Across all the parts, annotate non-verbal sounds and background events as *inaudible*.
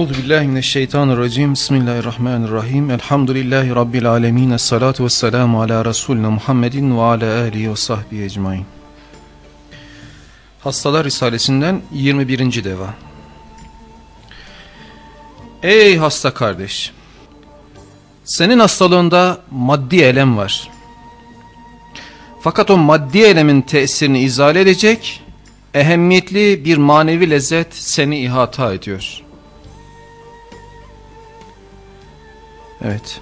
Euzu billahi mineşşeytanirracim. Bismillahirrahmanirrahim. Elhamdülillahi rabbil alamin. Essalatu vesselamu ala resulina Muhammedin ve ala alihi ve sahbihi ecmaîn. Hastalar Risalesinden 21. deva. Ey hasta kardeş! Senin hastalığında maddi elem var. Fakat o maddi elemin tesirini izale edecek ehemmiyetli bir manevi lezzet seni ihata ediyor. Evet.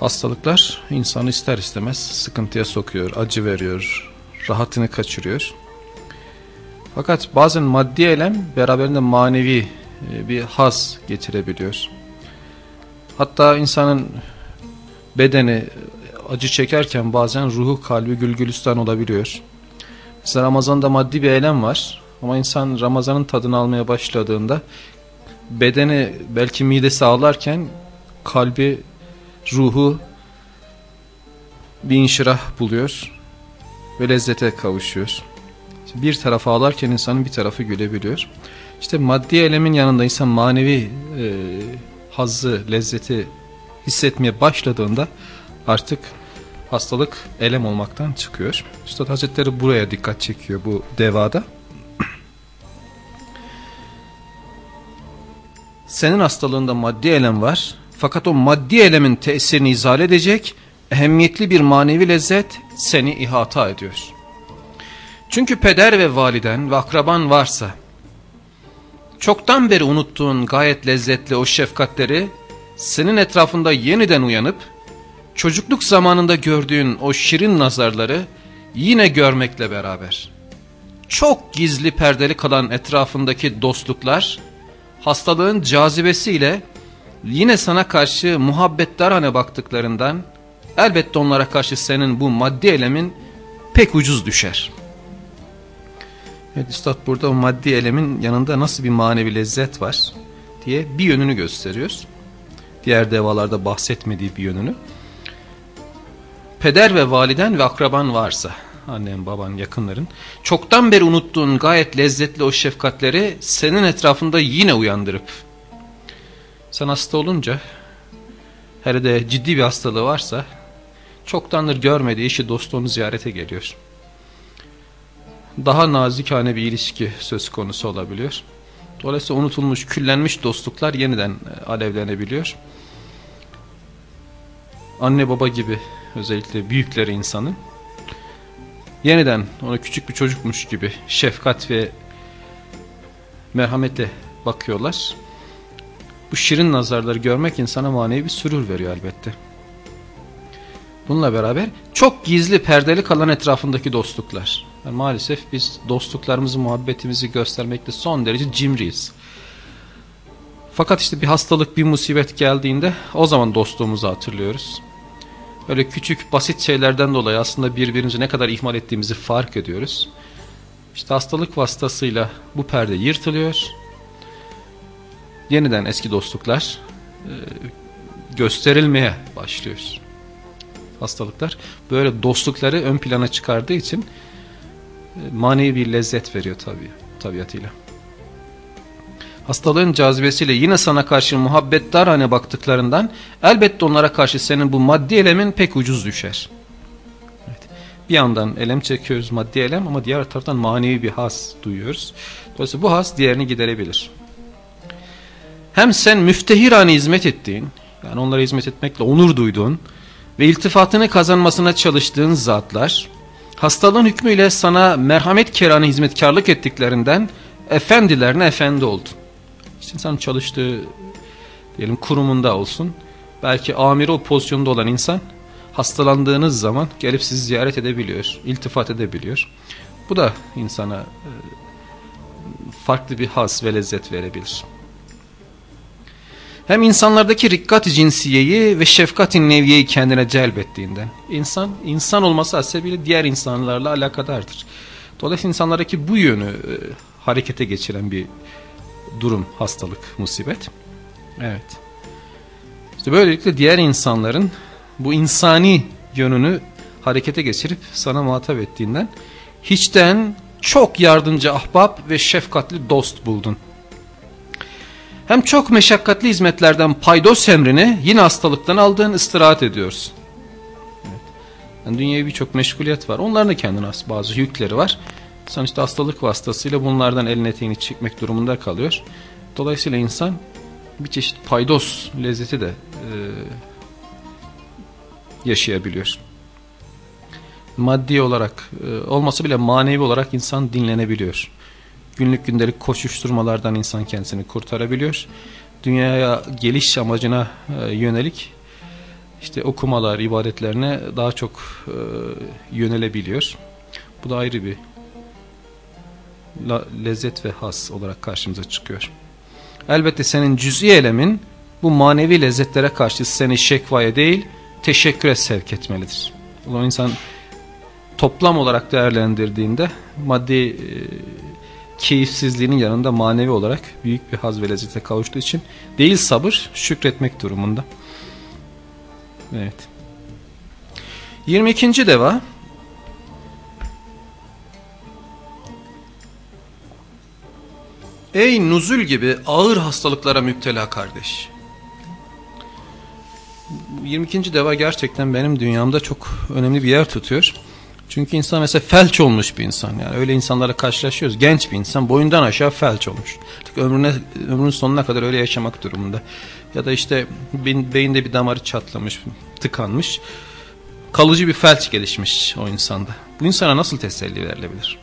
Hastalıklar insanı ister istemez sıkıntıya sokuyor, acı veriyor, rahatını kaçırıyor. Fakat bazen maddi elem beraberinde manevi e, bir haz getirebiliyor. Hatta insanın bedeni acı çekerken bazen ruhu kalbi gülgülistan olabiliyor. Mesela Ramazan'da maddi bir elem var ama insan Ramazan'ın tadını almaya başladığında bedeni belki midesi ağlarken kalbi, ruhu bir inşirah buluyor ve lezzete kavuşuyor. Bir tarafı ağlarken insanın bir tarafı gülebiliyor. İşte maddi elemin yanında insan manevi e, hazzı, lezzeti hissetmeye başladığında artık hastalık elem olmaktan çıkıyor. Üstad Hazretleri buraya dikkat çekiyor bu devada. *clears throat* Senin hastalığında maddi elem var fakat o maddi elemin tesirini izale edecek ehemmiyetli bir manevi lezzet seni ihata ediyor. Çünkü peder ve validen ve akraban varsa, çoktan beri unuttuğun gayet lezzetli o şefkatleri senin etrafında yeniden uyanıp, çocukluk zamanında gördüğün o şirin nazarları yine görmekle beraber, çok gizli perdeli kalan etrafındaki dostluklar, hastalığın cazibesiyle yine sana karşı muhabbetdarane baktıklarından elbette onlara karşı senin bu maddi elemin pek ucuz düşer. Evet Üstad burada o maddi elemin yanında nasıl bir manevi lezzet var diye bir yönünü gösteriyor. Diğer devalarda bahsetmediği bir yönünü. Peder ve validen ve akraban varsa annen baban yakınların çoktan beri unuttuğun gayet lezzetli o şefkatleri senin etrafında yine uyandırıp sen hasta olunca hele de ciddi bir hastalığı varsa çoktandır görmediği eşi dostu onu ziyarete geliyor. Daha nazikane bir ilişki söz konusu olabiliyor. Dolayısıyla unutulmuş, küllenmiş dostluklar yeniden e, alevlenebiliyor. Anne baba gibi özellikle büyükleri insanın yeniden ona küçük bir çocukmuş gibi şefkat ve merhametle bakıyorlar. Bu şirin nazarları görmek insana manevi bir sürür veriyor elbette. Bununla beraber çok gizli perdeli kalan etrafındaki dostluklar. Yani maalesef biz dostluklarımızı, muhabbetimizi göstermekte son derece cimriyiz. Fakat işte bir hastalık, bir musibet geldiğinde o zaman dostluğumuzu hatırlıyoruz. Böyle küçük, basit şeylerden dolayı aslında birbirimizi ne kadar ihmal ettiğimizi fark ediyoruz. İşte hastalık vasıtasıyla bu perde yırtılıyor yeniden eski dostluklar e, gösterilmeye başlıyor. Hastalıklar böyle dostlukları ön plana çıkardığı için e, manevi bir lezzet veriyor tabi tabiatıyla. Hastalığın cazibesiyle yine sana karşı muhabbettar hane baktıklarından elbette onlara karşı senin bu maddi elemin pek ucuz düşer. Evet. Bir yandan elem çekiyoruz maddi elem ama diğer taraftan manevi bir has duyuyoruz. Dolayısıyla bu has diğerini giderebilir hem sen müftehirane hizmet ettiğin, yani onlara hizmet etmekle onur duyduğun ve iltifatını kazanmasına çalıştığın zatlar, hastalığın hükmüyle sana merhamet kerane hizmetkarlık ettiklerinden efendilerine efendi oldu. İşte insan çalıştığı diyelim kurumunda olsun, belki amiri o pozisyonda olan insan hastalandığınız zaman gelip sizi ziyaret edebiliyor, iltifat edebiliyor. Bu da insana e, farklı bir has ve lezzet verebilir hem insanlardaki rikkat cinsiyeyi ve şefkat-i neviyeyi kendine celbettiğinden. İnsan, insan olması hasebiyle diğer insanlarla alakadardır. Dolayısıyla insanlardaki bu yönü e, harekete geçiren bir durum, hastalık, musibet. Evet. İşte böylelikle diğer insanların bu insani yönünü harekete geçirip sana muhatap ettiğinden hiçten çok yardımcı ahbap ve şefkatli dost buldun. Hem çok meşakkatli hizmetlerden paydos emrini yine hastalıktan aldığın istirahat ediyorsun. Evet. Yani dünyaya birçok meşguliyet var. Onların da kendine bazı yükleri var. İşte hastalık vasıtasıyla bunlardan elini eteğini çekmek durumunda kalıyor. Dolayısıyla insan bir çeşit paydos lezzeti de e, yaşayabiliyor. Maddi olarak e, olması bile manevi olarak insan dinlenebiliyor. Günlük gündelik koşuşturmalardan insan kendisini kurtarabiliyor. Dünyaya geliş amacına e, yönelik işte okumalar, ibadetlerine daha çok e, yönelebiliyor. Bu da ayrı bir lezzet ve has olarak karşımıza çıkıyor. Elbette senin cüz'i elemin bu manevi lezzetlere karşı seni şekvaya değil teşekküre sevk etmelidir. Ulan insan toplam olarak değerlendirdiğinde maddi e, keyifsizliğinin yanında manevi olarak büyük bir haz ve lezzete kavuştuğu için değil sabır şükretmek durumunda. Evet. 22. deva Ey nuzul gibi ağır hastalıklara müptela kardeş. 22. deva gerçekten benim dünyamda çok önemli bir yer tutuyor. Çünkü insan mesela felç olmuş bir insan. Yani öyle insanlarla karşılaşıyoruz. Genç bir insan boyundan aşağı felç olmuş. Artık ömrüne, ömrünün sonuna kadar öyle yaşamak durumunda. Ya da işte beyinde bir damarı çatlamış, tıkanmış. Kalıcı bir felç gelişmiş o insanda. Bu insana nasıl teselli verilebilir?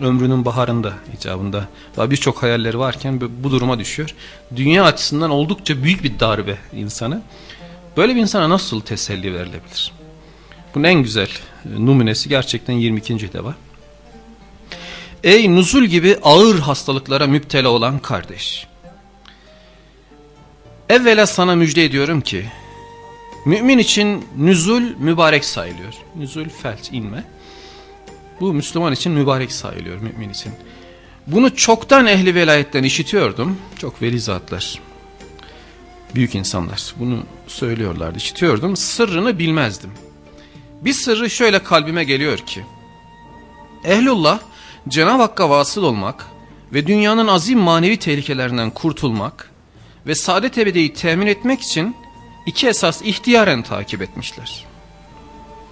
Ömrünün baharında, icabında daha birçok hayalleri varken bu duruma düşüyor. Dünya açısından oldukça büyük bir darbe insanı. Böyle bir insana nasıl teselli verilebilir? Bunun en güzel e, numunesi gerçekten 22. de var. Ey nuzul gibi ağır hastalıklara müptela olan kardeş. Evvela sana müjde ediyorum ki mümin için nüzul mübarek sayılıyor. Nüzul felç inme. Bu Müslüman için mübarek sayılıyor mümin için. Bunu çoktan ehli velayetten işitiyordum. Çok veli zatlar büyük insanlar bunu söylüyorlardı. İşitiyordum. Sırrını bilmezdim. Bir sırrı şöyle kalbime geliyor ki. Ehlullah Cenab-ı Hakk'a vasıl olmak ve dünyanın azim manevi tehlikelerinden kurtulmak ve saadet ebediyi temin etmek için iki esas ihtiyaren takip etmişler.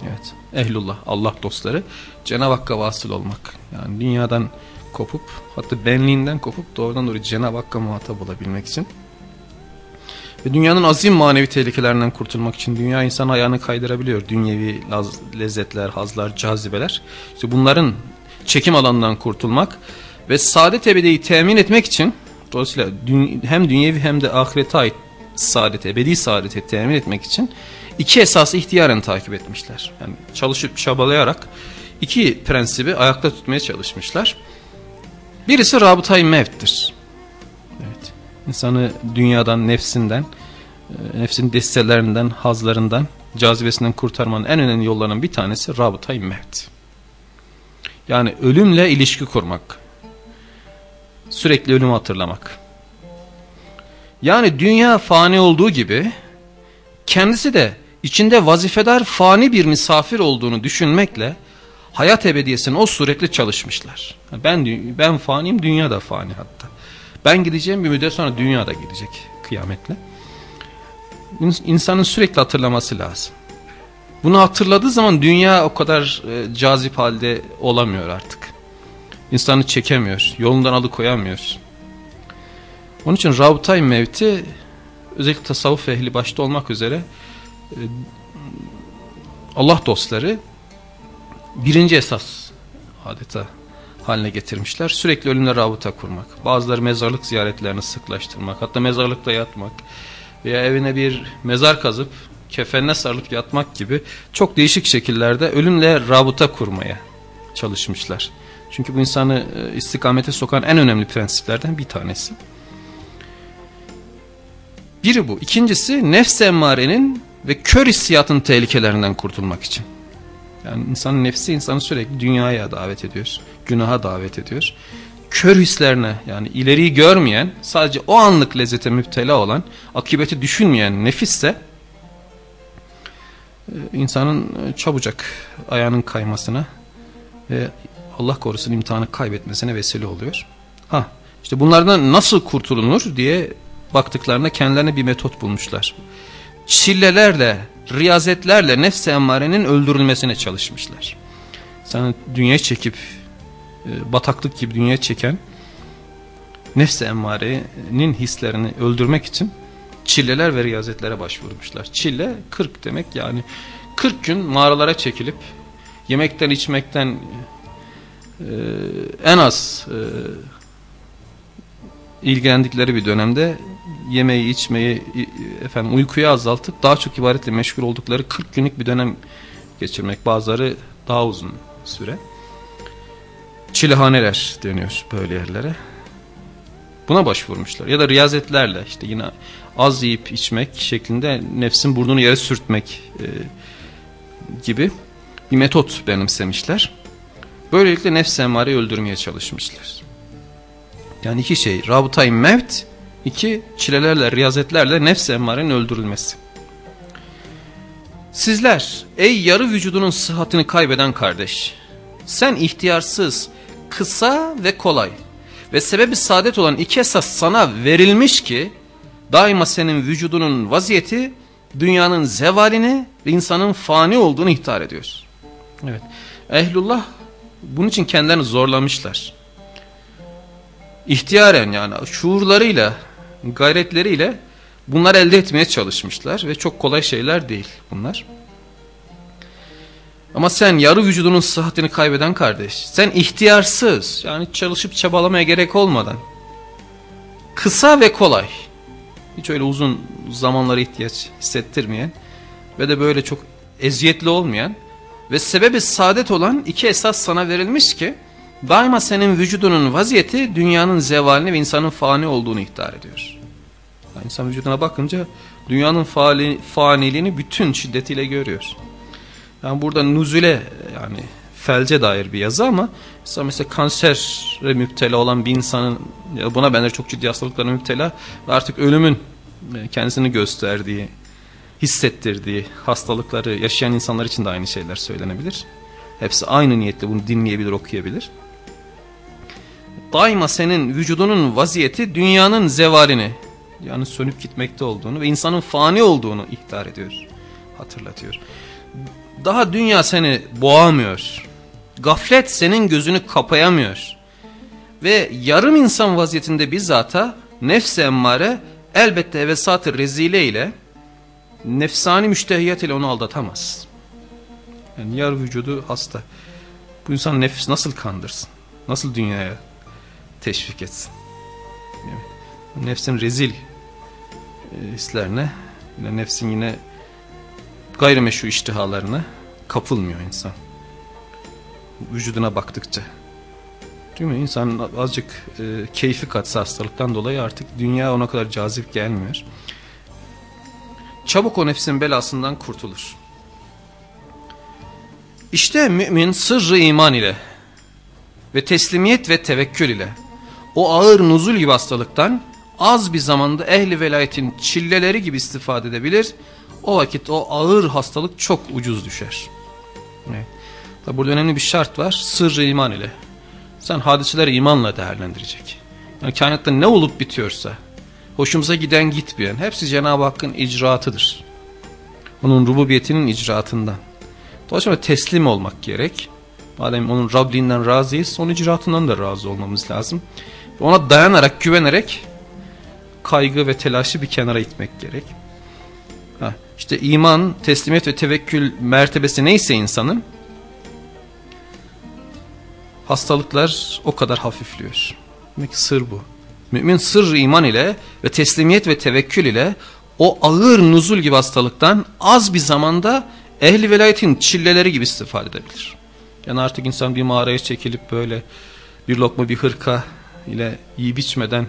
Evet, ehlullah, Allah dostları Cenab-ı Hakk'a vasıl olmak. Yani dünyadan kopup hatta benliğinden kopup doğrudan doğru Cenab-ı Hakk'a muhatap olabilmek için ve dünyanın azim manevi tehlikelerinden kurtulmak için dünya insan ayağını kaydırabiliyor. Dünyevi lezzetler, hazlar, cazibeler. İşte bunların çekim alanından kurtulmak ve saadet ebediyi temin etmek için dolayısıyla hem dünyevi hem de ahirete ait saadet, ebedi saadeti temin etmek için iki esas ihtiyaren takip etmişler. Yani çalışıp çabalayarak iki prensibi ayakta tutmaya çalışmışlar. Birisi rabıtay mevttir. İnsanı dünyadan, nefsinden, nefsin destelerinden, hazlarından, cazibesinden kurtarmanın en önemli yollarının bir tanesi rabıtay mevt. Yani ölümle ilişki kurmak. Sürekli ölümü hatırlamak. Yani dünya fani olduğu gibi kendisi de içinde vazifedar fani bir misafir olduğunu düşünmekle hayat ebediyesine o suretle çalışmışlar. Ben ben faniyim dünya da fani hatta. Ben gideceğim bir müddet sonra dünya da gidecek kıyametle. İnsanın sürekli hatırlaması lazım. Bunu hatırladığı zaman dünya o kadar e, cazip halde olamıyor artık. İnsanı çekemiyor, yolundan alıkoyamıyor. Onun için rabıtay mevti özellikle tasavvuf ehli başta olmak üzere e, Allah dostları birinci esas adeta haline getirmişler. Sürekli ölümle rabıta kurmak. Bazıları mezarlık ziyaretlerini sıklaştırmak. Hatta mezarlıkta yatmak. Veya evine bir mezar kazıp kefenine sarılıp yatmak gibi çok değişik şekillerde ölümle rabıta kurmaya çalışmışlar. Çünkü bu insanı e, istikamete sokan en önemli prensiplerden bir tanesi. Biri bu. İkincisi nefs emmarenin ve kör hissiyatın tehlikelerinden kurtulmak için. Yani insanın nefsi insanı sürekli dünyaya davet ediyor. Günaha davet ediyor. Kör hislerine yani ileriyi görmeyen sadece o anlık lezzete müptela olan akıbeti düşünmeyen nefisse insanın çabucak ayağının kaymasına ve Allah korusun imtihanı kaybetmesine vesile oluyor. Ha, işte bunlardan nasıl kurtulunur diye baktıklarında kendilerine bir metot bulmuşlar. Çillelerle, riyazetlerle nefs emmarenin öldürülmesine çalışmışlar. Sana dünya çekip e, bataklık gibi dünya çeken nefs emmarenin hislerini öldürmek için çilleler ve riyazetlere başvurmuşlar. Çille 40 demek yani 40 gün mağaralara çekilip yemekten içmekten e, en az e, ilgilendikleri bir dönemde yemeği içmeyi efendim uykuyu azaltıp daha çok ibadetle meşgul oldukları 40 günlük bir dönem geçirmek bazıları daha uzun süre çilehaneler deniyor böyle yerlere buna başvurmuşlar ya da riyazetlerle işte yine az yiyip içmek şeklinde nefsin burnunu yere sürtmek e, gibi bir metot benimsemişler. Böylelikle nefs emareyi öldürmeye çalışmışlar. Yani iki şey rabıtayı mevt, iki çilelerle riyazetlerle nefs emmarenin öldürülmesi. Sizler ey yarı vücudunun sıhhatini kaybeden kardeş sen ihtiyarsız, kısa ve kolay ve sebebi saadet olan iki esas sana verilmiş ki daima senin vücudunun vaziyeti dünyanın zevalini ve insanın fani olduğunu ihtar ediyor. Evet. Ehlullah bunun için kendilerini zorlamışlar. İhtiyaren yani şuurlarıyla, gayretleriyle bunlar elde etmeye çalışmışlar ve çok kolay şeyler değil bunlar. Ama sen yarı vücudunun sıhhatini kaybeden kardeş, sen ihtiyarsız yani çalışıp çabalamaya gerek olmadan kısa ve kolay hiç öyle uzun zamanlara ihtiyaç hissettirmeyen ve de böyle çok eziyetli olmayan ve sebebi saadet olan iki esas sana verilmiş ki daima senin vücudunun vaziyeti dünyanın zevalini ve insanın fani olduğunu ihtar ediyor. Yani insan vücuduna bakınca dünyanın fani, faniliğini bütün şiddetiyle görüyor. Yani burada nuzule yani felce dair bir yazı ama mesela, kansere müptela olan bir insanın buna benzer çok ciddi hastalıklara müptela ve artık ölümün e, kendisini gösterdiği, hissettirdiği hastalıkları yaşayan insanlar için de aynı şeyler söylenebilir. Hepsi aynı niyetle bunu dinleyebilir, okuyabilir. Daima senin vücudunun vaziyeti dünyanın zevalini, yani sönüp gitmekte olduğunu ve insanın fani olduğunu ihtar ediyor, hatırlatıyor. Daha dünya seni boğamıyor. Gaflet senin gözünü kapayamıyor. Ve yarım insan vaziyetinde bizzata nefs emmare elbette hevesat-ı rezile ile nefsani müştehiyat ile onu aldatamaz. Yani yar vücudu hasta. Bu insan nefis nasıl kandırsın? Nasıl dünyaya teşvik etsin? Nefsin rezil e, hislerine, yine nefsin yine gayrimeşru iştihalarına kapılmıyor insan. Vücuduna baktıkça. Değil mi? İnsan azıcık e, keyfi katsa hastalıktan dolayı artık dünya ona kadar cazip gelmiyor. Çabuk o nefsin belasından kurtulur. İşte mümin sırrı iman ile ve teslimiyet ve tevekkül ile o ağır nuzul gibi hastalıktan az bir zamanda ehli velayetin çilleleri gibi istifade edebilir. O vakit o ağır hastalık çok ucuz düşer. Evet. Tabi burada önemli bir şart var. Sırrı iman ile. Sen hadiseleri imanla değerlendirecek. Yani kainatta ne olup bitiyorsa, hoşumuza giden gitmeyen, hepsi Cenab-ı Hakk'ın icraatıdır. Onun rububiyetinin icraatından. Dolayısıyla teslim olmak gerek. Madem onun Rabliğinden razıyız, onun icraatından da razı olmamız lazım. Ona dayanarak, güvenerek kaygı ve telaşı bir kenara itmek gerek. Ha, işte iman, teslimiyet ve tevekkül mertebesi neyse insanın, hastalıklar o kadar hafifliyor. Demek ki sır bu. Mümin sır iman ile ve teslimiyet ve tevekkül ile o ağır nuzul gibi hastalıktan az bir zamanda ehli velayetin çilleleri gibi istifade edebilir. Yani artık insan bir mağaraya çekilip böyle bir lokma bir hırka ile yiyip içmeden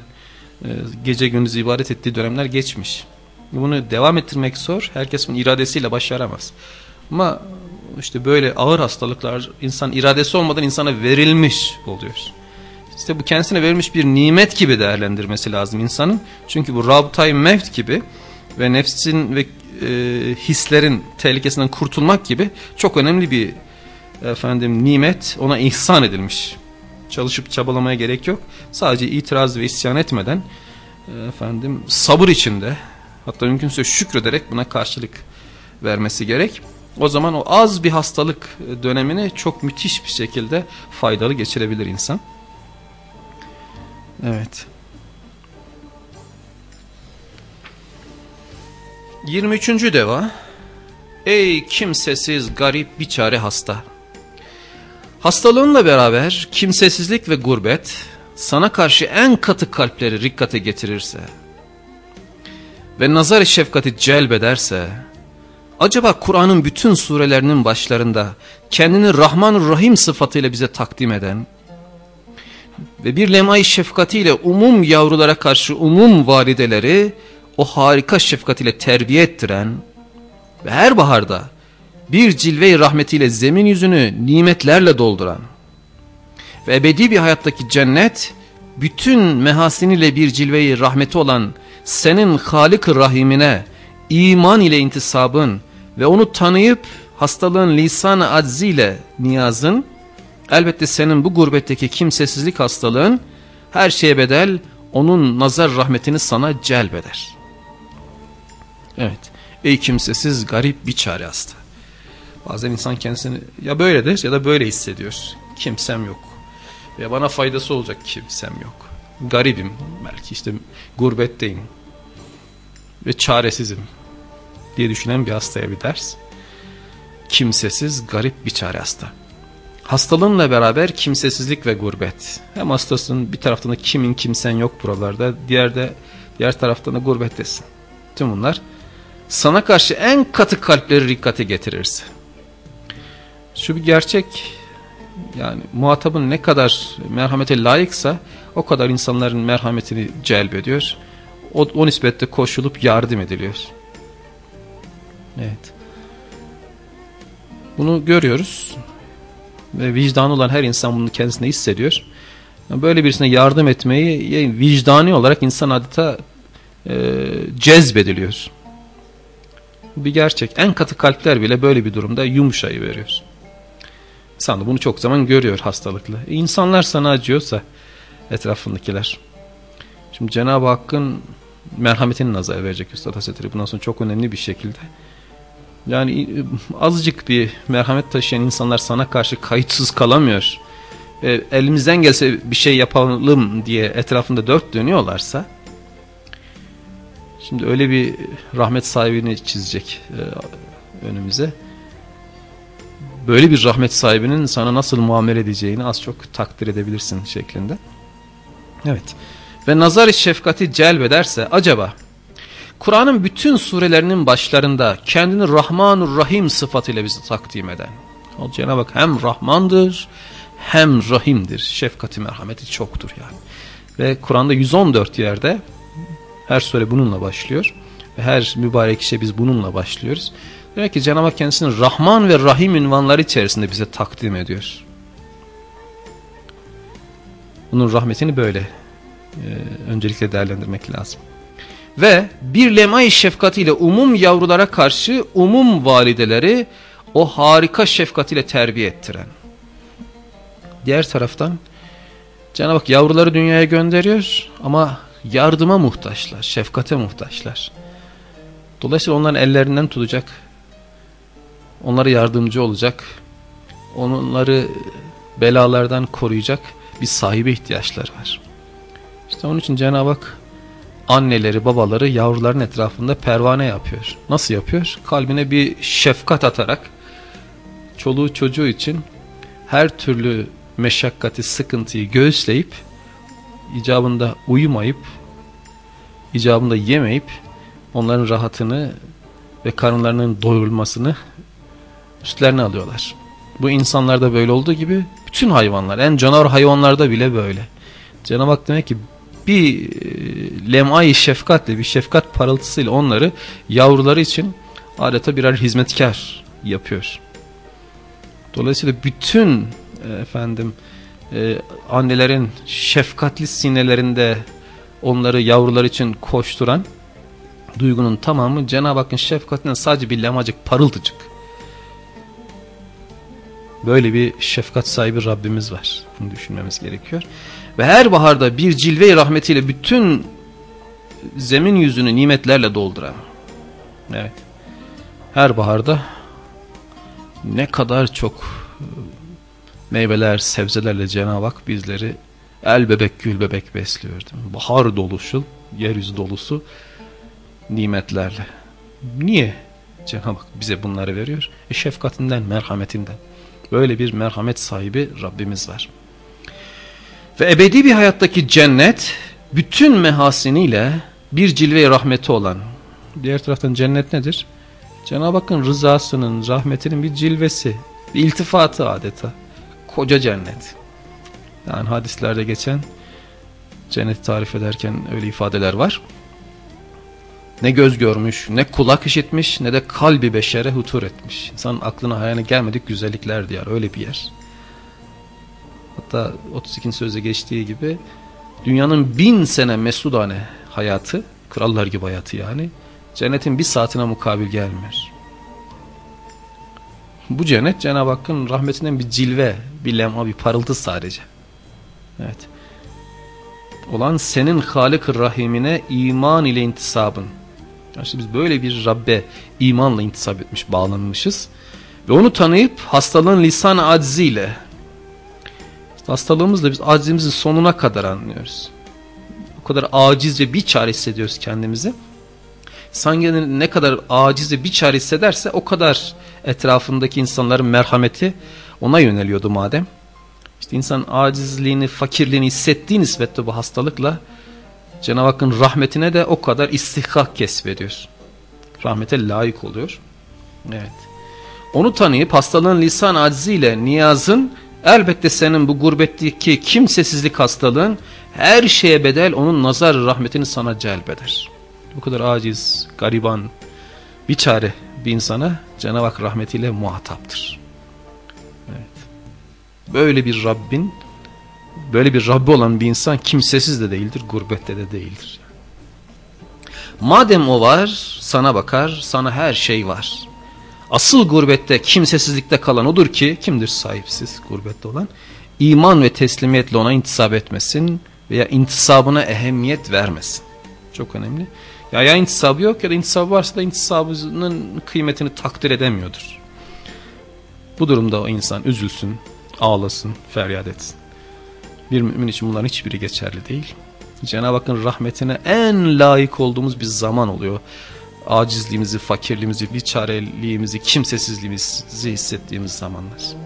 e, gece gündüz ibadet ettiği dönemler geçmiş. Bunu devam ettirmek zor. Herkes bunun iradesiyle başaramaz. Ama işte böyle ağır hastalıklar insan iradesi olmadan insana verilmiş oluyor. İşte bu kendisine verilmiş bir nimet gibi değerlendirmesi lazım insanın. Çünkü bu rabtay mevt gibi ve nefsin ve e, hislerin tehlikesinden kurtulmak gibi çok önemli bir efendim nimet ona ihsan edilmiş. Çalışıp çabalamaya gerek yok. Sadece itiraz ve isyan etmeden efendim sabır içinde hatta mümkünse şükrederek buna karşılık vermesi gerek. O zaman o az bir hastalık dönemini çok müthiş bir şekilde faydalı geçirebilir insan. Evet. 23. deva Ey kimsesiz garip biçare hasta Hastalığınla beraber kimsesizlik ve gurbet sana karşı en katı kalpleri rikkate getirirse ve nazar-ı şefkati celbederse acaba Kur'an'ın bütün surelerinin başlarında kendini Rahman Rahim sıfatıyla bize takdim eden ve bir lemay şefkatiyle umum yavrulara karşı umum valideleri o harika şefkatiyle terbiye ettiren ve her baharda bir cilve rahmetiyle zemin yüzünü nimetlerle dolduran ve ebedi bir hayattaki cennet bütün mehasiniyle bir cilve rahmeti olan senin Halik-ı Rahimine iman ile intisabın ve onu tanıyıp hastalığın lisan-ı acziyle niyazın elbette senin bu gurbetteki kimsesizlik hastalığın her şeye bedel onun nazar rahmetini sana celbeder. Evet ey kimsesiz garip bir çare hasta. Bazen insan kendisini ya böyledir ya da böyle hissediyor. Kimsem yok. Ve bana faydası olacak kimsem yok. Garibim belki işte gurbetteyim. Ve çaresizim diye düşünen bir hastaya bir ders. Kimsesiz garip bir çare hasta. Hastalığınla beraber kimsesizlik ve gurbet. Hem hastasının bir taraftan da kimin kimsen yok buralarda. Diğer de diğer taraftan da gurbettesin. Tüm bunlar sana karşı en katı kalpleri rikkate getirirse. Şu bir gerçek yani muhatabın ne kadar merhamete layıksa o kadar insanların merhametini celbediyor. O, o nispette koşulup yardım ediliyor. Evet. Bunu görüyoruz. Ve vicdanı olan her insan bunu kendisine hissediyor. Böyle birisine yardım etmeyi vicdani olarak insan adeta e, cezbediliyor. Bu bir gerçek. En katı kalpler bile böyle bir durumda yumuşayı veriyor. İnsan da bunu çok zaman görüyor hastalıklı. E insanlar sana acıyorsa etrafındakiler. Şimdi Cenab-ı Hakk'ın merhametini nazar verecek Üstad Hazretleri bundan sonra çok önemli bir şekilde. Yani e, azıcık bir merhamet taşıyan insanlar sana karşı kayıtsız kalamıyor. E, elimizden gelse bir şey yapalım diye etrafında dört dönüyorlarsa şimdi öyle bir rahmet sahibini çizecek e, önümüze böyle bir rahmet sahibinin sana nasıl muamele edeceğini az çok takdir edebilirsin şeklinde. Evet. Ve nazar-ı şefkati celbederse acaba Kur'an'ın bütün surelerinin başlarında kendini Rahmanur Rahim sıfatıyla bize takdim eden. Cenab-ı Hak hem Rahmandır hem Rahim'dir. Şefkati merhameti çoktur yani. Ve Kur'an'da 114 yerde her sure bununla başlıyor. Ve her mübarek işe biz bununla başlıyoruz. Demek ki Cenab-ı Hak kendisini Rahman ve Rahim ünvanları içerisinde bize takdim ediyor. Bunun rahmetini böyle e, öncelikle değerlendirmek lazım. Ve bir lemay şefkatiyle umum yavrulara karşı umum valideleri o harika şefkatiyle terbiye ettiren. Diğer taraftan Cenab-ı Hak yavruları dünyaya gönderiyor ama yardıma muhtaçlar, şefkate muhtaçlar. Dolayısıyla onların ellerinden tutacak onlara yardımcı olacak, onları belalardan koruyacak bir sahibe ihtiyaçları var. İşte onun için Cenab-ı Hak anneleri, babaları yavruların etrafında pervane yapıyor. Nasıl yapıyor? Kalbine bir şefkat atarak çoluğu çocuğu için her türlü meşakkati, sıkıntıyı göğüsleyip icabında uyumayıp icabında yemeyip onların rahatını ve karınlarının doyurulmasını üstlerine alıyorlar. Bu insanlarda böyle olduğu gibi bütün hayvanlar, en canavar hayvanlarda bile böyle. Cenab-ı Hak demek ki bir e, lem'ay şefkatle, bir şefkat parıltısıyla onları yavruları için adeta birer hizmetkar yapıyor. Dolayısıyla bütün e, efendim e, annelerin şefkatli sinelerinde onları yavrular için koşturan duygunun tamamı Cenab-ı Hakk'ın şefkatinden sadece bir lamacık parıltıcık. Böyle bir şefkat sahibi Rabbimiz var. Bunu düşünmemiz gerekiyor. Ve her baharda bir cilve rahmetiyle bütün zemin yüzünü nimetlerle dolduran. Evet. Her baharda ne kadar çok meyveler, sebzelerle Cenab-ı Hak bizleri el bebek gül bebek besliyor. Bahar doluşu, yeryüzü dolusu nimetlerle. Niye Cenab-ı Hak bize bunları veriyor? E şefkatinden, merhametinden. Böyle bir merhamet sahibi Rabbimiz var. Ve ebedi bir hayattaki cennet bütün mehasiniyle bir cilve rahmeti olan. Diğer taraftan cennet nedir? Cenab-ı Hakk'ın rızasının, rahmetinin bir cilvesi, bir iltifatı adeta. Koca cennet. Yani hadislerde geçen cenneti tarif ederken öyle ifadeler var. Ne göz görmüş, ne kulak işitmiş, ne de kalbi beşere hutur etmiş. İnsanın aklına hayana gelmedik güzellikler diyar. Öyle bir yer. Hatta 32. sözde geçtiği gibi dünyanın bin sene mesudane hayatı, krallar gibi hayatı yani, cennetin bir saatine mukabil gelmiyor. Bu cennet Cenab-ı Hakk'ın rahmetinden bir cilve, bir lema, bir parıltı sadece. Evet. Olan senin Halik-ı Rahim'ine iman ile intisabın. İşte biz böyle bir Rabbe imanla intisap etmiş, bağlanmışız. Ve onu tanıyıp hastalığın lisan acziyle, hastalığımızla biz acizimizin sonuna kadar anlıyoruz. O kadar acizce bir çare hissediyoruz kendimizi. Sanki ne kadar acizce bir çare hissederse o kadar etrafındaki insanların merhameti ona yöneliyordu madem. İşte insan acizliğini, fakirliğini hissettiği nispetle bu hastalıkla Cenab-ı Hakk'ın rahmetine de o kadar istihkak kesbediyor. Rahmete layık oluyor. Evet. Onu tanıyıp hastalığın lisan aciziyle niyazın elbette senin bu gurbetteki kimsesizlik hastalığın her şeye bedel onun nazar rahmetini sana celbeder. Bu kadar aciz, gariban, bir çare bir insana Cenab-ı Hak rahmetiyle muhataptır. Evet. Böyle bir Rabbin böyle bir Rabbi olan bir insan kimsesiz de değildir, gurbette de değildir. Madem o var, sana bakar, sana her şey var. Asıl gurbette, kimsesizlikte kalan odur ki, kimdir sahipsiz gurbette olan? İman ve teslimiyetle ona intisap etmesin veya intisabına ehemmiyet vermesin. Çok önemli. Ya ya intisabı yok ya da intisabı varsa da intisabının kıymetini takdir edemiyordur. Bu durumda o insan üzülsün, ağlasın, feryat etsin. Bir mümin için bunların hiçbiri geçerli değil. Cenab-ı Hakk'ın rahmetine en layık olduğumuz bir zaman oluyor. Acizliğimizi, fakirliğimizi, bir çareliğimizi, kimsesizliğimizi hissettiğimiz zamanlar.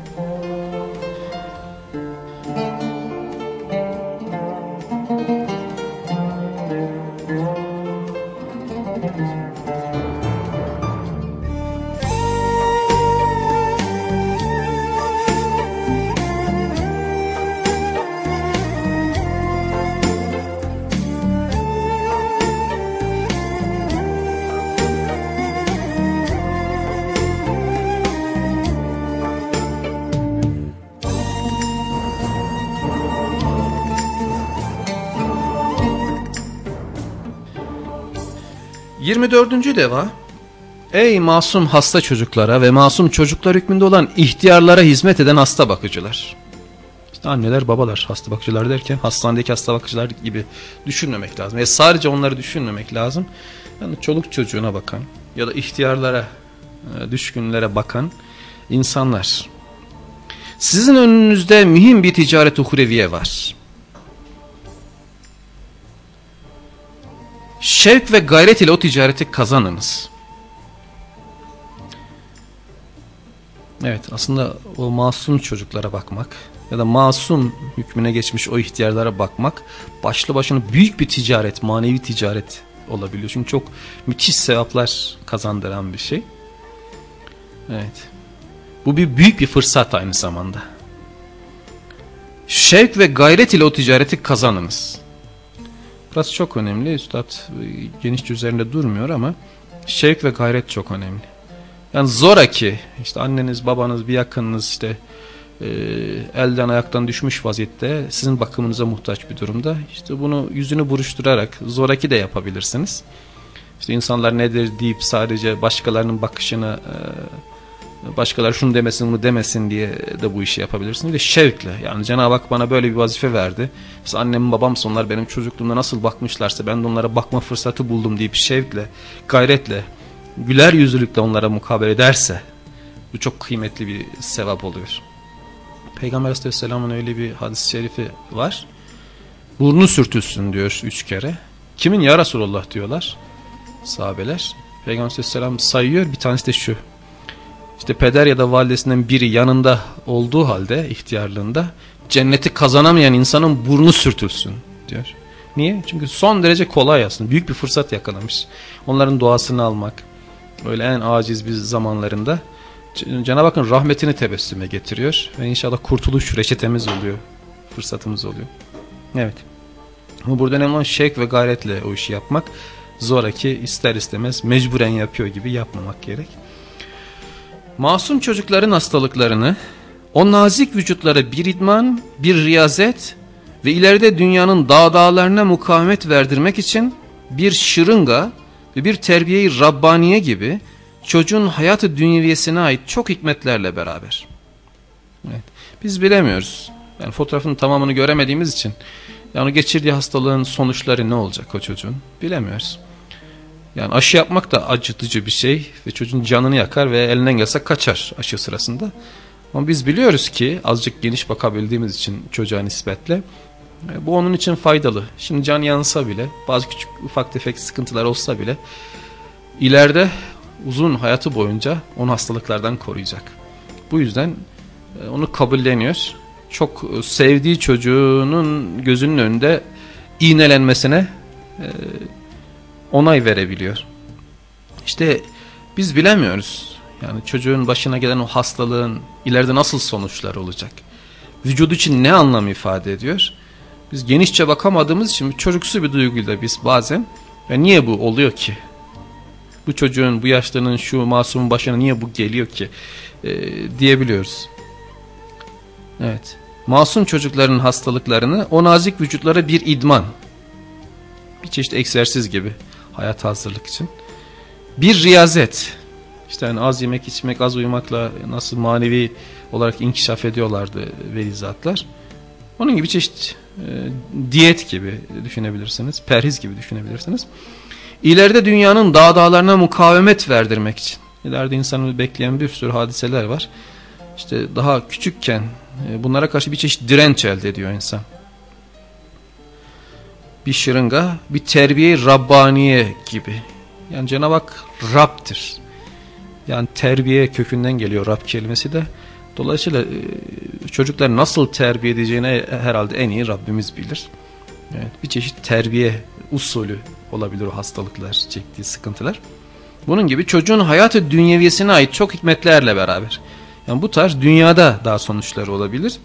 24. deva Ey masum hasta çocuklara ve masum çocuklar hükmünde olan ihtiyarlara hizmet eden hasta bakıcılar. İşte anneler babalar hasta bakıcılar derken hastanedeki hasta bakıcılar gibi düşünmemek lazım. E sadece onları düşünmemek lazım. Yani çoluk çocuğuna bakan ya da ihtiyarlara, e, düşkünlere bakan insanlar. Sizin önünüzde mühim bir ticaret uhreviye var. Şevk ve gayret ile o ticareti kazanınız. Evet aslında o masum çocuklara bakmak ya da masum hükmüne geçmiş o ihtiyarlara bakmak başlı başına büyük bir ticaret, manevi ticaret olabiliyor. Çünkü çok müthiş sevaplar kazandıran bir şey. Evet. Bu bir büyük bir fırsat aynı zamanda. Şevk ve gayret ile o ticareti kazanınız. Burası çok önemli. Üstad e, geniş üzerinde durmuyor ama şevk ve gayret çok önemli. Yani zoraki işte anneniz babanız bir yakınınız işte e, elden ayaktan düşmüş vaziyette sizin bakımınıza muhtaç bir durumda. İşte bunu yüzünü buruşturarak zoraki de yapabilirsiniz. İşte insanlar nedir deyip sadece başkalarının bakışını e, başkaları şunu demesin bunu demesin diye de bu işi yapabilirsin. Bir de şevkle yani Cenab-ı Hak bana böyle bir vazife verdi. Mesela annem babam onlar benim çocukluğumda nasıl bakmışlarsa ben de onlara bakma fırsatı buldum deyip şevkle, gayretle, güler yüzlülükle onlara mukabele ederse bu çok kıymetli bir sevap oluyor. Peygamber Aleyhisselam'ın öyle bir hadis-i şerifi var. Burnu sürtülsün diyor üç kere. Kimin ya Resulallah diyorlar sahabeler. Peygamber Aleyhisselam sayıyor bir tanesi de şu. İşte peder ya da validesinden biri yanında olduğu halde ihtiyarlığında cenneti kazanamayan insanın burnu sürtülsün diyor. Niye? Çünkü son derece kolay aslında. Büyük bir fırsat yakalamış. Onların duasını almak. Öyle en aciz bir zamanlarında Cenab-ı Hakk'ın rahmetini tebessüme getiriyor. Ve inşallah kurtuluş reçetemiz oluyor. Fırsatımız oluyor. Evet. Ama burada önemli olan şevk ve gayretle o işi yapmak. Zoraki ister istemez mecburen yapıyor gibi yapmamak gerek. Masum çocukların hastalıklarını o nazik vücutlara bir idman, bir riyazet ve ileride dünyanın dağ dağlarına mukavemet verdirmek için bir şırınga ve bir terbiyeyi Rabbaniye gibi çocuğun hayatı dünyeviyesine ait çok hikmetlerle beraber. Evet. Biz bilemiyoruz. Yani fotoğrafın tamamını göremediğimiz için yani geçirdiği hastalığın sonuçları ne olacak o çocuğun bilemiyoruz. Yani aşı yapmak da acıtıcı bir şey ve çocuğun canını yakar ve elinden gelse kaçar aşı sırasında. Ama biz biliyoruz ki azıcık geniş bakabildiğimiz için çocuğa nispetle e, bu onun için faydalı. Şimdi can yansa bile bazı küçük ufak tefek sıkıntılar olsa bile ileride uzun hayatı boyunca onu hastalıklardan koruyacak. Bu yüzden e, onu kabulleniyor. Çok sevdiği çocuğunun gözünün önünde iğnelenmesine e, onay verebiliyor. İşte biz bilemiyoruz. Yani çocuğun başına gelen o hastalığın ileride nasıl sonuçlar olacak? Vücudu için ne anlam ifade ediyor? Biz genişçe bakamadığımız için çocuksu bir duyguyla biz bazen ya niye bu oluyor ki? Bu çocuğun, bu yaşlarının, şu masumun başına niye bu geliyor ki? E, diyebiliyoruz. Evet. Masum çocukların hastalıklarını o nazik vücutlara bir idman. Bir çeşit egzersiz gibi hayat hazırlık için. Bir riyazet. İşte yani az yemek içmek, az uyumakla nasıl manevi olarak inkişaf ediyorlardı velizatlar. Onun gibi çeşit e, diyet gibi düşünebilirsiniz. Perhiz gibi düşünebilirsiniz. İleride dünyanın dağ dağlarına mukavemet verdirmek için. İleride insanı bekleyen bir sürü hadiseler var. İşte daha küçükken e, bunlara karşı bir çeşit direnç elde ediyor insan bir şırınga, bir terbiye Rabbaniye gibi. Yani Cenab-ı Hak Rab'dir. Yani terbiye kökünden geliyor Rab kelimesi de. Dolayısıyla e, çocuklar nasıl terbiye edeceğini herhalde en iyi Rabbimiz bilir. Evet, bir çeşit terbiye usulü olabilir o hastalıklar, çektiği sıkıntılar. Bunun gibi çocuğun hayatı dünyeviyesine ait çok hikmetlerle beraber. Yani bu tarz dünyada daha sonuçları olabilir.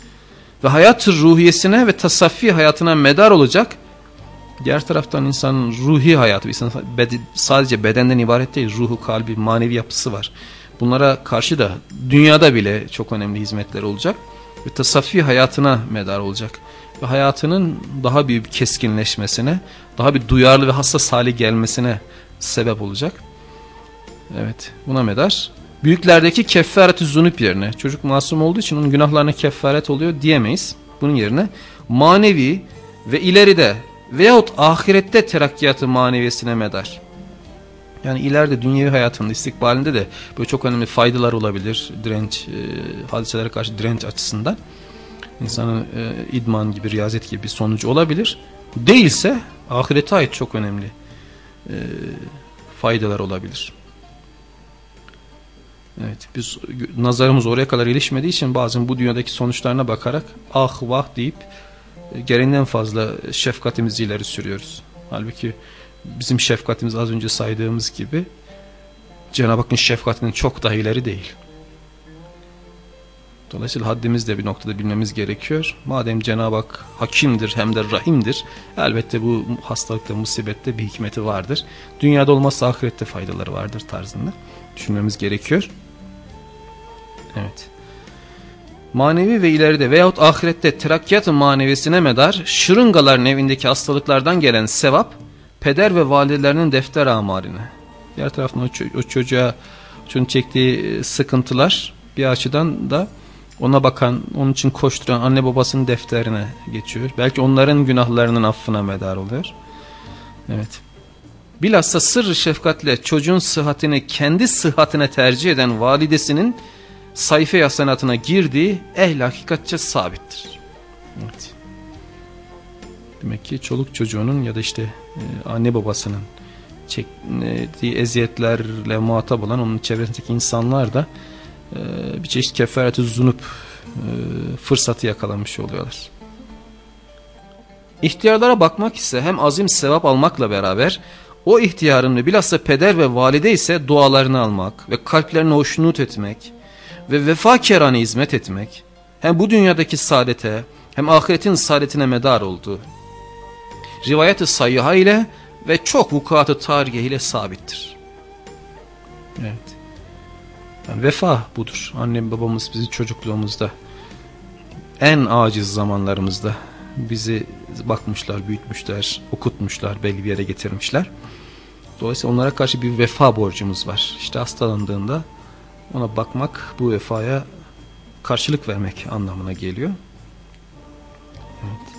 Ve hayat ruhiyesine ve tasaffi hayatına medar olacak Diğer taraftan insanın ruhi hayatı, insan sadece bedenden ibaret değil, ruhu, kalbi, manevi yapısı var. Bunlara karşı da dünyada bile çok önemli hizmetler olacak ve tasaffi hayatına medar olacak. Ve hayatının daha bir keskinleşmesine, daha bir duyarlı ve hassas hale gelmesine sebep olacak. Evet, buna medar. Büyüklerdeki keffareti zunup yerine, çocuk masum olduğu için onun günahlarına kefaret oluyor diyemeyiz. Bunun yerine manevi ve ileride veyahut ahirette terakkiyatı maneviyesine medar. Yani ileride dünyevi hayatının istikbalinde de böyle çok önemli faydalar olabilir direnç, e, hadiselere karşı direnç açısından. İnsanın e, idman gibi, riyazet gibi bir sonucu olabilir. Değilse ahirete ait çok önemli e, faydalar olabilir. Evet, biz nazarımız oraya kadar ilişmediği için bazen bu dünyadaki sonuçlarına bakarak ah vah deyip gereğinden fazla şefkatimizi ileri sürüyoruz. Halbuki bizim şefkatimiz az önce saydığımız gibi Cenab-ı Hakk'ın şefkatinin çok daha ileri değil. Dolayısıyla haddimizi de bir noktada bilmemiz gerekiyor. Madem Cenab-ı Hak hakimdir hem de rahimdir. Elbette bu hastalıkta, musibette bir hikmeti vardır. Dünyada olmazsa ahirette faydaları vardır tarzında düşünmemiz gerekiyor. Evet manevi ve ileride veyahut ahirette terakkiyat-ı manevesine medar şırıngaların evindeki hastalıklardan gelen sevap peder ve validelerinin defter amarine. Diğer taraftan o, o çocuğa çocuğun çektiği sıkıntılar bir açıdan da ona bakan, onun için koşturan anne babasının defterine geçiyor. Belki onların günahlarının affına medar oluyor. Evet. Bilhassa sırrı şefkatle çocuğun sıhhatini kendi sıhhatine tercih eden validesinin sayfa yasanatına girdiği ehl hakikatçe sabittir. Evet. Demek ki çoluk çocuğunun ya da işte e, anne babasının çektiği eziyetlerle muhatap olan onun çevresindeki insanlar da e, bir çeşit kefareti zunup e, fırsatı yakalamış oluyorlar. İhtiyarlara bakmak ise hem azim sevap almakla beraber o ihtiyarın ve bilhassa peder ve valide ise dualarını almak ve kalplerine hoşnut etmek ve vefa kerane hizmet etmek hem bu dünyadaki saadete hem ahiretin saadetine medar oldu. Rivayet-i sayıha ile ve çok vukuatı tarihi ile sabittir. Evet. Yani vefa budur. Annem babamız bizi çocukluğumuzda en aciz zamanlarımızda bizi bakmışlar, büyütmüşler, okutmuşlar, belli bir yere getirmişler. Dolayısıyla onlara karşı bir vefa borcumuz var. İşte hastalandığında ona bakmak bu vefaya karşılık vermek anlamına geliyor. Evet.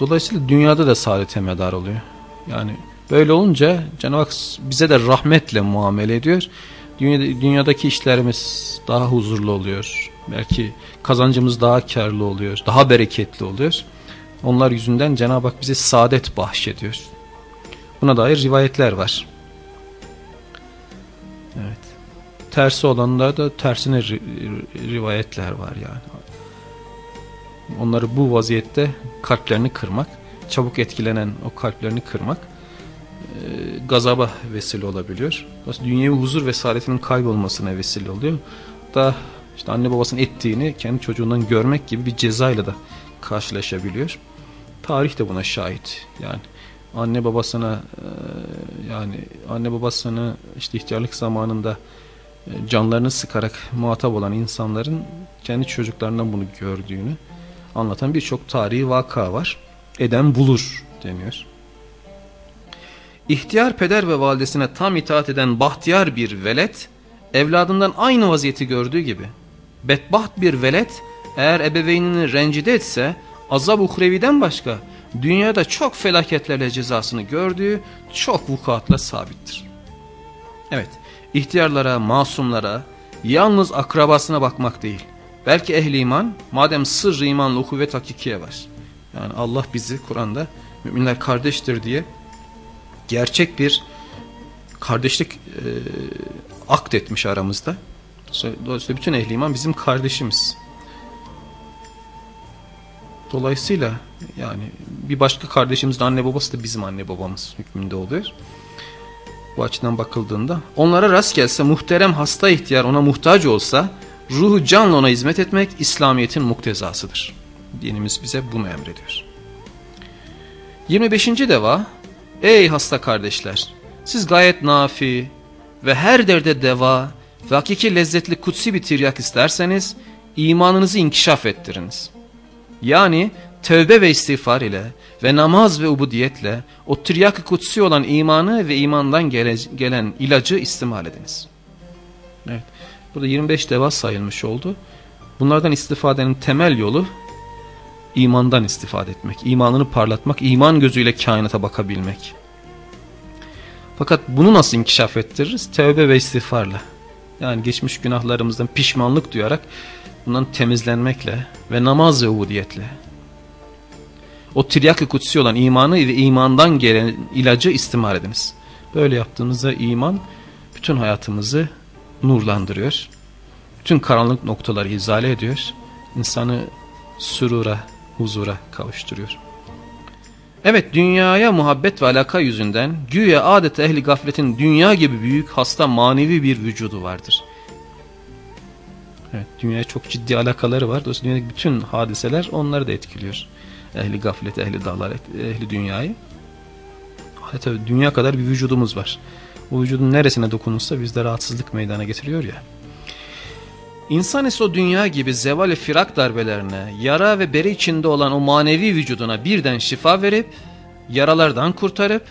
Dolayısıyla dünyada da saadete medar oluyor. Yani böyle olunca Cenab-ı Hak bize de rahmetle muamele ediyor. Dünyada, dünyadaki işlerimiz daha huzurlu oluyor. Belki kazancımız daha karlı oluyor, daha bereketli oluyor. Onlar yüzünden Cenab-ı Hak bize saadet bahşediyor. Buna dair rivayetler var. Evet. Tersi olanlarda da tersine rivayetler var yani. Onları bu vaziyette kalplerini kırmak, çabuk etkilenen o kalplerini kırmak e, gazaba vesile olabiliyor. Aslında dünyevi huzur ve saadetinin kaybolmasına vesile oluyor. Da işte anne babasının ettiğini kendi çocuğundan görmek gibi bir cezayla da karşılaşabiliyor. Tarih de buna şahit. Yani anne babasına yani anne babasını işte ihtiyarlık zamanında canlarını sıkarak muhatap olan insanların kendi çocuklarından bunu gördüğünü anlatan birçok tarihi vaka var. Eden bulur deniyor. İhtiyar peder ve validesine tam itaat eden bahtiyar bir velet, evladından aynı vaziyeti gördüğü gibi, bedbaht bir velet eğer ebeveynini rencide etse, azab uhreviden başka dünyada çok felaketlerle cezasını gördüğü çok vukuatla sabittir. Evet, ihtiyarlara, masumlara, yalnız akrabasına bakmak değil, Belki ehli iman madem sırrı imanla kuvvet hakikiye var. Yani Allah bizi Kur'an'da müminler kardeştir diye gerçek bir kardeşlik e, akt etmiş aramızda. Dolayısıyla bütün ehli iman bizim kardeşimiz. Dolayısıyla yani bir başka kardeşimiz de anne babası da bizim anne babamız hükmünde oluyor. Bu açıdan bakıldığında onlara rast gelse muhterem hasta ihtiyar ona muhtaç olsa ruhu canla ona hizmet etmek İslamiyet'in muktezasıdır. Dinimiz bize bunu emrediyor. 25. deva Ey hasta kardeşler! Siz gayet nafi ve her derde deva ve hakiki lezzetli kutsi bir tiryak isterseniz imanınızı inkişaf ettiriniz. Yani tövbe ve istiğfar ile ve namaz ve ubudiyetle o tiryak-ı kutsi olan imanı ve imandan gele, gelen ilacı istimal ediniz. Evet. Burada 25 deva sayılmış oldu. Bunlardan istifadenin temel yolu imandan istifade etmek. imanını parlatmak, iman gözüyle kainata bakabilmek. Fakat bunu nasıl inkişaf ettiririz? Tevbe ve istiğfarla. Yani geçmiş günahlarımızdan pişmanlık duyarak bundan temizlenmekle ve namaz ve ubudiyetle. O tiryak-ı kutsi olan imanı ve imandan gelen ilacı istimal ediniz. Böyle yaptığınızda iman bütün hayatımızı nurlandırıyor. Bütün karanlık noktaları izale ediyor. İnsanı sürura, huzura kavuşturuyor. Evet dünyaya muhabbet ve alaka yüzünden güya adeta ehli gafletin dünya gibi büyük hasta manevi bir vücudu vardır. Evet dünyaya çok ciddi alakaları var. Dolayısıyla dünyadaki bütün hadiseler onları da etkiliyor. Ehli gaflet, ehli dağlar, ehli dünyayı. Tabii dünya kadar bir vücudumuz var. Bu vücudun neresine dokunursa bizde rahatsızlık meydana getiriyor ya. İnsan ise o dünya gibi zeval firak darbelerine, yara ve bere içinde olan o manevi vücuduna birden şifa verip yaralardan kurtarıp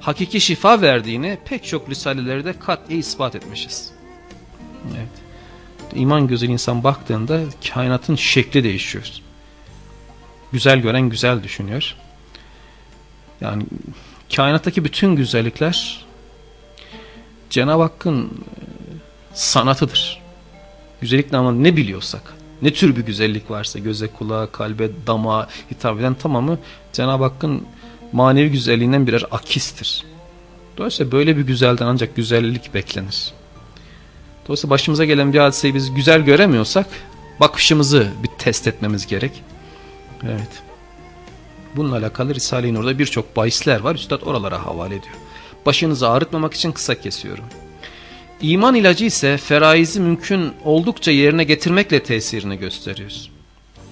hakiki şifa verdiğini pek çok risalelerde kat'i ispat etmişiz. Evet. İman gözüyle insan baktığında kainatın şekli değişiyor. Güzel gören güzel düşünüyor. Yani kainattaki bütün güzellikler Cenab-ı Hakk'ın e, sanatıdır. Güzellik namına ne biliyorsak, ne tür bir güzellik varsa göze, kulağa, kalbe, dama hitap eden tamamı Cenab-ı Hakk'ın manevi güzelliğinden birer akistir. Dolayısıyla böyle bir güzelden ancak güzellik beklenir. Dolayısıyla başımıza gelen bir hadiseyi biz güzel göremiyorsak bakışımızı bir test etmemiz gerek. Evet. Bununla alakalı Risale-i Nur'da birçok bahisler var. Üstad oralara havale ediyor. Başınızı ağrıtmamak için kısa kesiyorum. İman ilacı ise feraizi mümkün oldukça yerine getirmekle tesirini gösteriyor.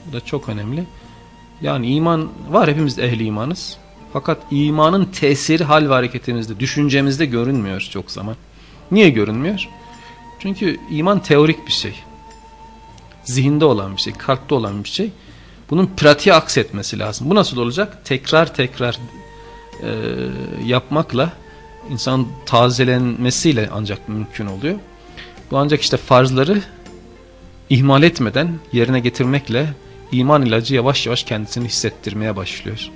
Bu da çok önemli. Yani iman var hepimiz ehli imanız. Fakat imanın tesiri hal ve hareketimizde, düşüncemizde görünmüyor çok zaman. Niye görünmüyor? Çünkü iman teorik bir şey. Zihinde olan bir şey, kalpte olan bir şey. Bunun pratiğe aksetmesi lazım. Bu nasıl olacak? Tekrar tekrar e, yapmakla insan tazelenmesiyle ancak mümkün oluyor. Bu ancak işte farzları ihmal etmeden yerine getirmekle iman ilacı yavaş yavaş kendisini hissettirmeye başlıyor.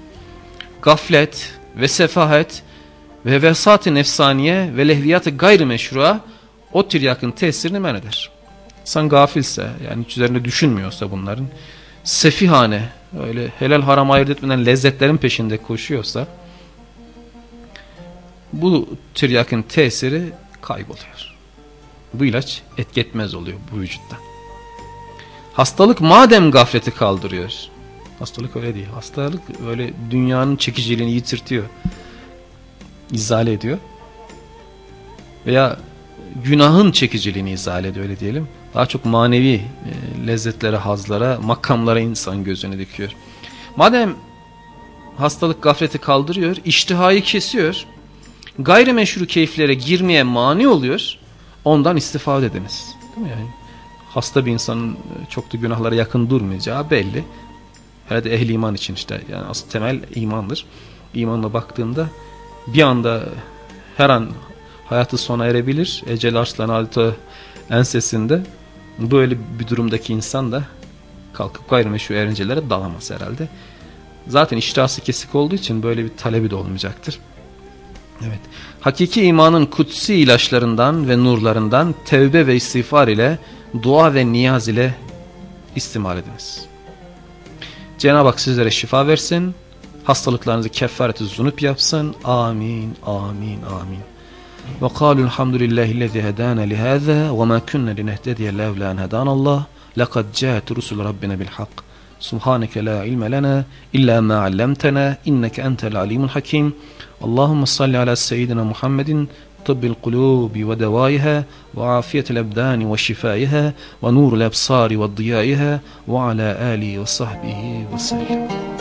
Gaflet ve sefahet ve vesat-ı nefsaniye ve lehviyat-ı gayrimeşrua o tiryakın tesirini men eder. İnsan gafilse yani hiç üzerinde düşünmüyorsa bunların sefihane öyle helal haram ayırt etmeden lezzetlerin peşinde koşuyorsa bu tiryakın tesiri kayboluyor. Bu ilaç etketmez oluyor bu vücutta. Hastalık madem gafleti kaldırıyor. Hastalık öyle değil. Hastalık öyle dünyanın çekiciliğini yitirtiyor. İzale ediyor. Veya günahın çekiciliğini izale ediyor öyle diyelim. Daha çok manevi e, lezzetlere, hazlara, makamlara insan gözünü dikiyor. Madem hastalık gafleti kaldırıyor, iştihayı kesiyor, gayrimeşru keyiflere girmeye mani oluyor, ondan istifade ediniz. Değil mi yani? Hasta bir insanın çok da günahlara yakın durmayacağı belli. Herhalde ehli iman için işte yani asıl temel imandır. İmanla baktığında bir anda her an hayatı sona erebilir. Ecel arslan altı ensesinde böyle bir durumdaki insan da kalkıp gayrimeşru eğlencelere dalamaz herhalde. Zaten iştahsı kesik olduğu için böyle bir talebi de olmayacaktır. Evet. Hakiki imanın kutsi ilaçlarından ve nurlarından tevbe ve istiğfar ile dua ve niyaz ile istimal ediniz. Cenab-ı Hak sizlere şifa versin. Hastalıklarınızı kefareti zunup yapsın. Amin, amin, amin. وقالوا الحمد لله الذي هدانا لهذا وما كنا لنهتدي لولا أن هدانا الله. لقد جاءت رسل ربنا بالحق. سبحانك لا علم لنا إلا ما علمتنا إنك أنت العليم الحكيم. اللهم صل على سيدنا محمد طب القلوب ودوائها وعافية الأبدان وشفائها ونور الأبصار وضيائها وعلى آله وصحبه وسلم.